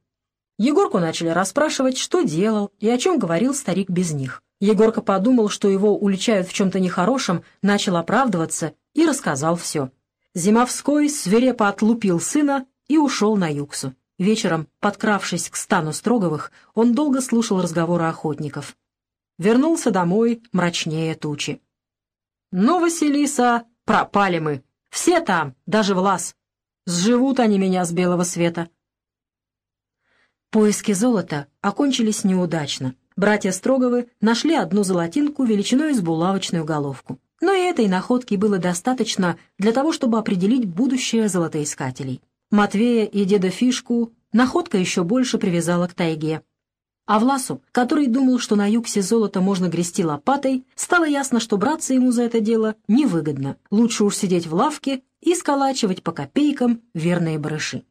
Егорку начали расспрашивать, что делал и о чем говорил старик без них. Егорка подумал, что его уличают в чем-то нехорошем, начал оправдываться и рассказал все. Зимовской свирепо отлупил сына и ушел на юксу. Вечером, подкравшись к стану Строговых, он долго слушал разговоры охотников. Вернулся домой мрачнее тучи. «Ну, Василиса, пропали мы. Все там, даже Влас. Сживут они меня с белого света». Поиски золота окончились неудачно. Братья Строговы нашли одну золотинку величиной с булавочную головку. Но и этой находки было достаточно для того, чтобы определить будущее золотоискателей. Матвея и деда Фишку находка еще больше привязала к тайге. А Власу, который думал, что на югсе золото можно грести лопатой, стало ясно, что браться ему за это дело невыгодно. Лучше уж сидеть в лавке и сколачивать по копейкам верные барыши.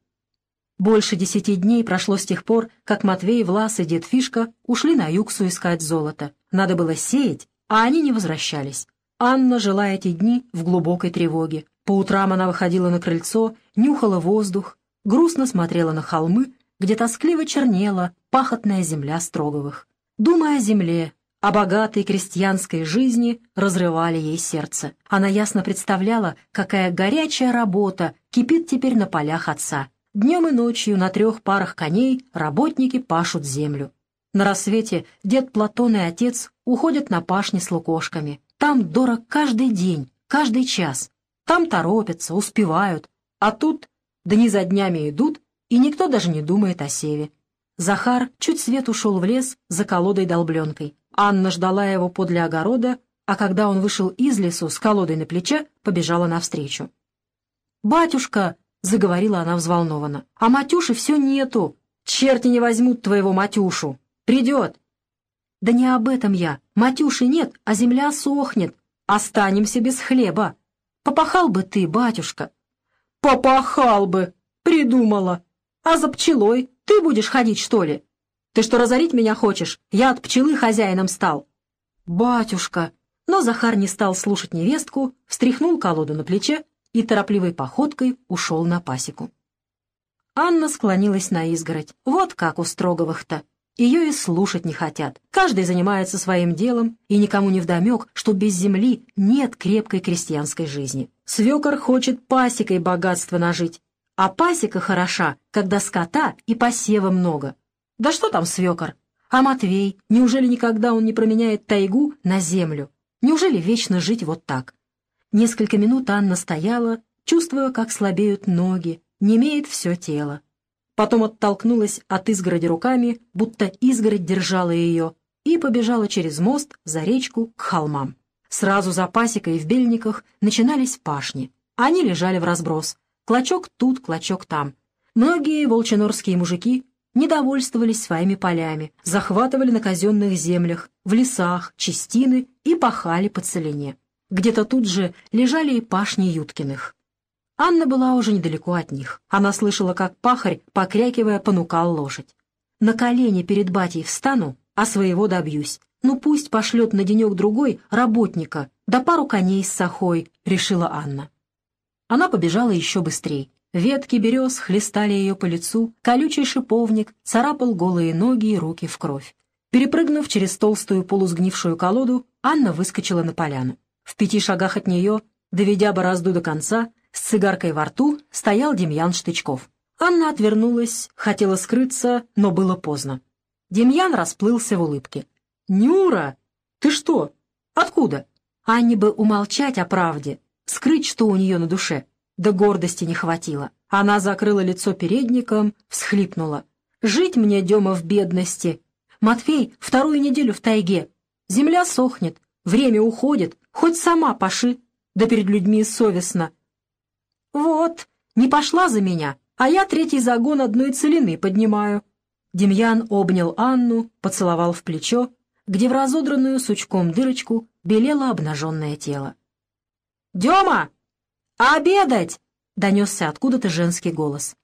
Больше десяти дней прошло с тех пор, как Матвей, Влас и дед Фишка ушли на Юксу искать золото. Надо было сеять, а они не возвращались. Анна жила эти дни в глубокой тревоге. По утрам она выходила на крыльцо, нюхала воздух, грустно смотрела на холмы, где тоскливо чернела пахотная земля Строговых. Думая о земле, о богатой крестьянской жизни, разрывали ей сердце. Она ясно представляла, какая горячая работа кипит теперь на полях отца. Днем и ночью на трех парах коней работники пашут землю. На рассвете дед Платон и отец уходят на пашни с лукошками. Там дорог каждый день, каждый час. Там торопятся, успевают. А тут дни за днями идут, и никто даже не думает о севе. Захар чуть свет ушел в лес за колодой-долбленкой. Анна ждала его подле огорода, а когда он вышел из лесу с колодой на плече, побежала навстречу. «Батюшка!» — заговорила она взволнованно. «А Матюши все нету. Черти не возьмут твоего Матюшу. Придет». «Да не об этом я. Матюши нет, а земля сохнет. Останемся без хлеба. Попахал бы ты, батюшка». «Попахал бы! Придумала! А за пчелой ты будешь ходить, что ли? Ты что, разорить меня хочешь? Я от пчелы хозяином стал». «Батюшка!» Но Захар не стал слушать невестку, встряхнул колоду на плече и торопливой походкой ушел на пасеку. Анна склонилась на изгородь. Вот как у Строговых-то. Ее и слушать не хотят. Каждый занимается своим делом, и никому не вдомек, что без земли нет крепкой крестьянской жизни. Свекор хочет пасекой богатство нажить, а пасека хороша, когда скота и посева много. Да что там свекор? А Матвей, неужели никогда он не променяет тайгу на землю? Неужели вечно жить вот так? Несколько минут Анна стояла, чувствуя, как слабеют ноги, немеет все тело. Потом оттолкнулась от изгороди руками, будто изгородь держала ее, и побежала через мост за речку к холмам. Сразу за пасекой в бельниках начинались пашни. Они лежали в разброс. Клочок тут, клочок там. Многие волчинорские мужики недовольствовались своими полями, захватывали на казенных землях, в лесах, частины и пахали по целине. Где-то тут же лежали и пашни Юткиных. Анна была уже недалеко от них. Она слышала, как пахарь, покрякивая, понукал лошадь. «На колени перед батей встану, а своего добьюсь. Ну пусть пошлет на денек-другой работника, да пару коней с сахой», — решила Анна. Она побежала еще быстрее. Ветки берез хлестали ее по лицу, колючий шиповник царапал голые ноги и руки в кровь. Перепрыгнув через толстую полусгнившую колоду, Анна выскочила на поляну. В пяти шагах от нее, доведя борозду до конца, с цигаркой во рту стоял Демьян Штычков. Анна отвернулась, хотела скрыться, но было поздно. Демьян расплылся в улыбке. «Нюра! Ты что? Откуда?» Анне бы умолчать о правде, скрыть, что у нее на душе. Да гордости не хватило. Она закрыла лицо передником, всхлипнула. «Жить мне, Дема, в бедности. Матвей вторую неделю в тайге. Земля сохнет, время уходит, хоть сама паши, да перед людьми совестно. Вот, не пошла за меня, а я третий загон одной целины поднимаю». Демьян обнял Анну, поцеловал в плечо, где в разодранную сучком дырочку белело обнаженное тело. «Дема! Обедать!» — донесся откуда-то женский голос.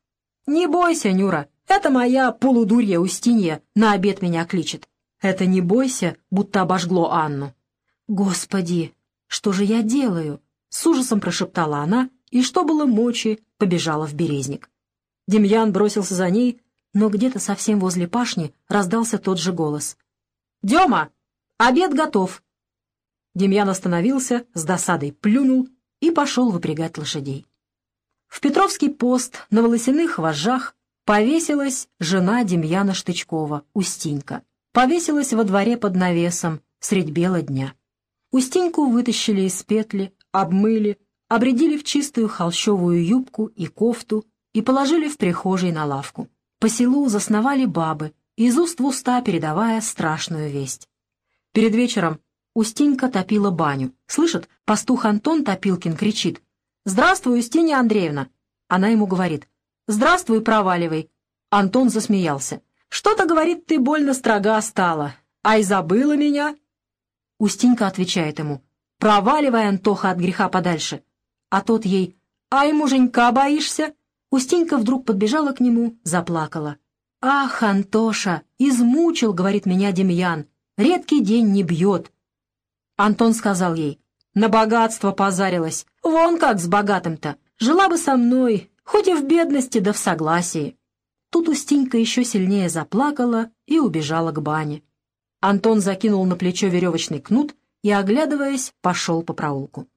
«Не бойся, Нюра, это моя полудурья Устинья на обед меня кличет». Это «не бойся», будто обожгло Анну. «Господи, что же я делаю?» — с ужасом прошептала она, и что было мочи, побежала в березник. Демьян бросился за ней, но где-то совсем возле пашни раздался тот же голос. «Дема, обед готов!» Демьян остановился, с досадой плюнул и пошел выпрягать лошадей. В Петровский пост на волосяных вожжах повесилась жена Демьяна Штычкова, Устинька. Повесилась во дворе под навесом, средь бела дня. Устиньку вытащили из петли, обмыли, обредили в чистую холщовую юбку и кофту и положили в прихожей на лавку. По селу засновали бабы, из уст в уста передавая страшную весть. Перед вечером Устинька топила баню. Слышит, пастух Антон Топилкин кричит. «Здравствуй, Устинья Андреевна!» Она ему говорит. «Здравствуй, проваливай!» Антон засмеялся. «Что-то, говорит, ты больно строга стала. Ай, забыла меня!» Устинька отвечает ему. «Проваливай, Антоха, от греха подальше!» А тот ей. «Ай, муженька, боишься?» Устинька вдруг подбежала к нему, заплакала. «Ах, Антоша, измучил, — говорит меня Демьян, — редкий день не бьет, Антон сказал ей, «На богатство позарилась. Вон как с богатым-то. Жила бы со мной, хоть и в бедности, да в согласии». Тут Устинька еще сильнее заплакала и убежала к бане. Антон закинул на плечо веревочный кнут и, оглядываясь, пошел по проулку.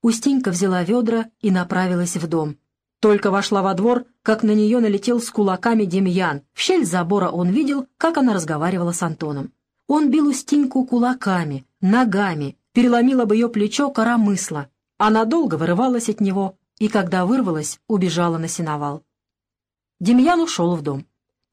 Устинька взяла ведра и направилась в дом. Только вошла во двор, как на нее налетел с кулаками Демьян. В щель забора он видел, как она разговаривала с Антоном. Он бил Устиньку кулаками, ногами, переломил об ее плечо коромысла. Она долго вырывалась от него, и когда вырвалась, убежала на сеновал. Демьян ушел в дом.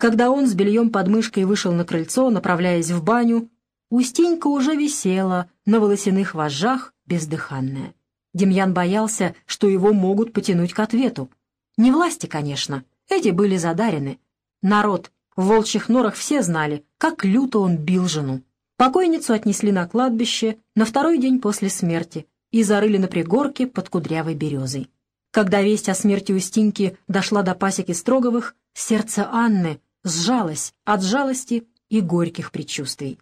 Когда он с бельем под мышкой вышел на крыльцо, направляясь в баню, Устинька уже висела на волосяных вожжах, бездыханная. Демьян боялся, что его могут потянуть к ответу. Не власти, конечно, эти были задарены. Народ, в волчьих норах все знали, как люто он бил жену. Покойницу отнесли на кладбище на второй день после смерти и зарыли на пригорке под кудрявой березой. Когда весть о смерти Устиньки дошла до пасеки Строговых, сердце Анны сжалось от жалости и горьких предчувствий.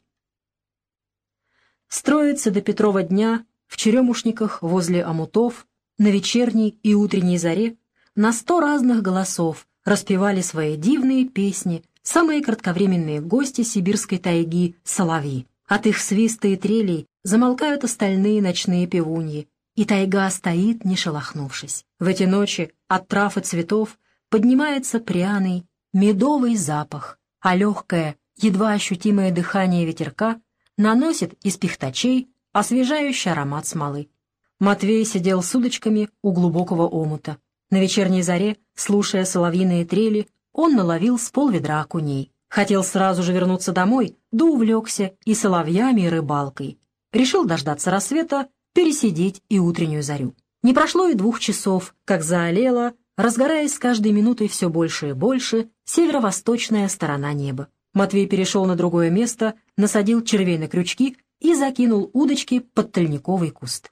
Строится до Петрова дня в черемушниках возле омутов, на вечерней и утренней заре на сто разных голосов распевали свои дивные песни самые кратковременные гости сибирской тайги — соловьи. От их свиста и трелей замолкают остальные ночные певуньи, и тайга стоит, не шелохнувшись. В эти ночи от трав и цветов поднимается пряный, медовый запах, а легкое, едва ощутимое дыхание ветерка наносит из пихтачей освежающий аромат смолы. Матвей сидел с удочками у глубокого омута. На вечерней заре, слушая соловьиные трели, он наловил с полведра окуней. Хотел сразу же вернуться домой, да увлекся и соловьями, и рыбалкой. Решил дождаться рассвета, пересидеть и утреннюю зарю. Не прошло и двух часов, как заолела, разгораясь с каждой минутой все больше и больше, северо-восточная сторона неба. Матвей перешел на другое место, насадил червей на крючки и закинул удочки под тальниковый куст.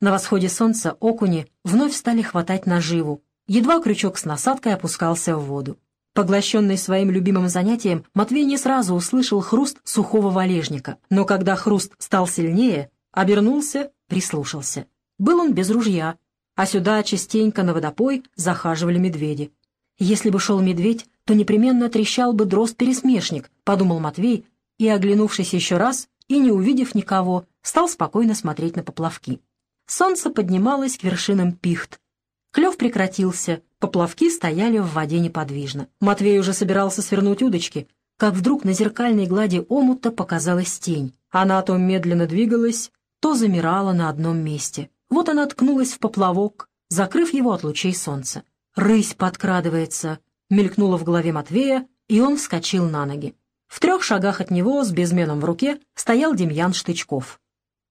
На восходе солнца окуни вновь стали хватать наживу. Едва крючок с насадкой опускался в воду. Поглощенный своим любимым занятием, Матвей не сразу услышал хруст сухого валежника, но когда хруст стал сильнее, обернулся, прислушался. Был он без ружья, а сюда частенько на водопой захаживали медведи. Если бы шел медведь, то непременно трещал бы дрозд-пересмешник, подумал Матвей, и, оглянувшись еще раз и не увидев никого, стал спокойно смотреть на поплавки. Солнце поднималось к вершинам пихт. Клев прекратился, поплавки стояли в воде неподвижно. Матвей уже собирался свернуть удочки, как вдруг на зеркальной глади омута показалась тень. Она то медленно двигалась, то замирала на одном месте. Вот она ткнулась в поплавок, закрыв его от лучей солнца. «Рысь подкрадывается», — мелькнула в голове Матвея, и он вскочил на ноги. В трех шагах от него, с безменом в руке, стоял Демьян Штычков.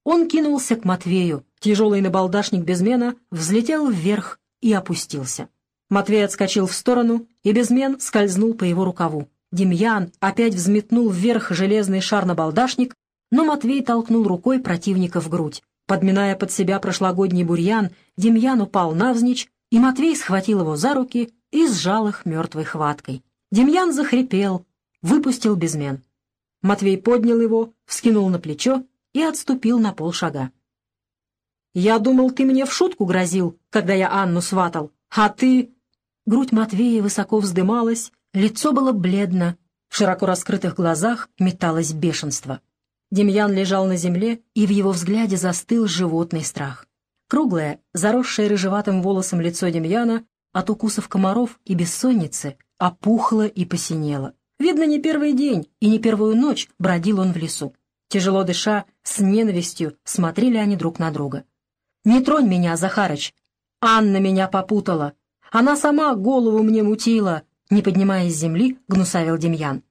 Он кинулся к Матвею. Тяжелый набалдашник безмена взлетел вверх и опустился. Матвей отскочил в сторону, и безмен скользнул по его рукаву. Демьян опять взметнул вверх железный шар на балдашник, но Матвей толкнул рукой противника в грудь. Подминая под себя прошлогодний бурьян, Демьян упал навзничь, и Матвей схватил его за руки и сжал их мертвой хваткой. Демьян захрипел, выпустил безмен. Матвей поднял его, вскинул на плечо и отступил на полшага. «Я думал, ты мне в шутку грозил, когда я Анну сватал, а ты...» Грудь Матвея высоко вздымалась, лицо было бледно, в широко раскрытых глазах металось бешенство. Демьян лежал на земле, и в его взгляде застыл животный страх. Круглое, заросшее рыжеватым волосом лицо Демьяна от укусов комаров и бессонницы опухло и посинело. Видно, не первый день и не первую ночь бродил он в лесу. Тяжело дыша, с ненавистью смотрели они друг на друга. «Не тронь меня, Захарыч! Анна меня попутала! Она сама голову мне мутила!» Не поднимаясь с земли, гнусавил Демьян.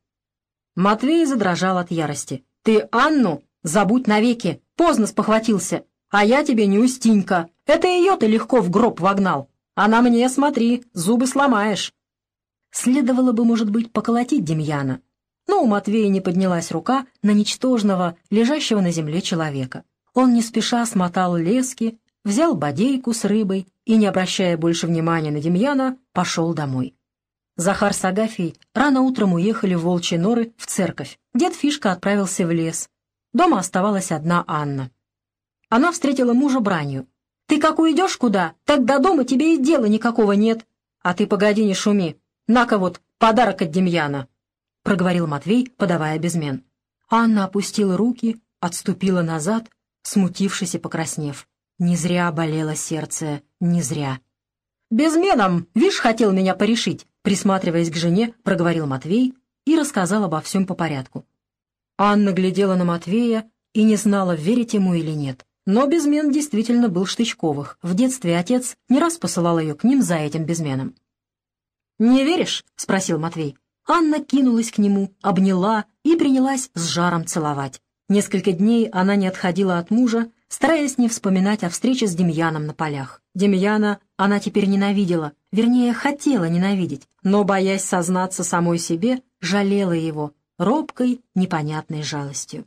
Матвей задрожал от ярости. «Ты Анну забудь навеки! Поздно спохватился! А я тебе не Устинька! Это ее ты легко в гроб вогнал! А на мне, смотри, зубы сломаешь!» Следовало бы, может быть, поколотить Демьяна, но у Матвея не поднялась рука на ничтожного, лежащего на земле человека. Он не спеша смотал лески, взял бодейку с рыбой и, не обращая больше внимания на Демьяна, пошел домой. Захар с Агафьей рано утром уехали в Волчьи норы в церковь. Дед Фишка отправился в лес. Дома оставалась одна Анна. Она встретила мужа бранью. «Ты как уйдешь куда, так до дома тебе и дела никакого нет. А ты погоди, не шуми. На-ка вот, подарок от Демьяна». — проговорил Матвей, подавая безмен. Анна опустила руки, отступила назад, смутившись и покраснев. Не зря болело сердце, не зря. «Безменом, вишь, хотел меня порешить», — присматриваясь к жене, проговорил Матвей и рассказал обо всем по порядку. Анна глядела на Матвея и не знала, верить ему или нет. Но безмен действительно был Штычковых. В детстве отец не раз посылал ее к ним за этим безменом. «Не веришь?» — спросил Матвей. Анна кинулась к нему, обняла и принялась с жаром целовать. Несколько дней она не отходила от мужа, стараясь не вспоминать о встрече с Демьяном на полях. Демьяна она теперь ненавидела, вернее, хотела ненавидеть, но, боясь сознаться самой себе, жалела его робкой, непонятной жалостью.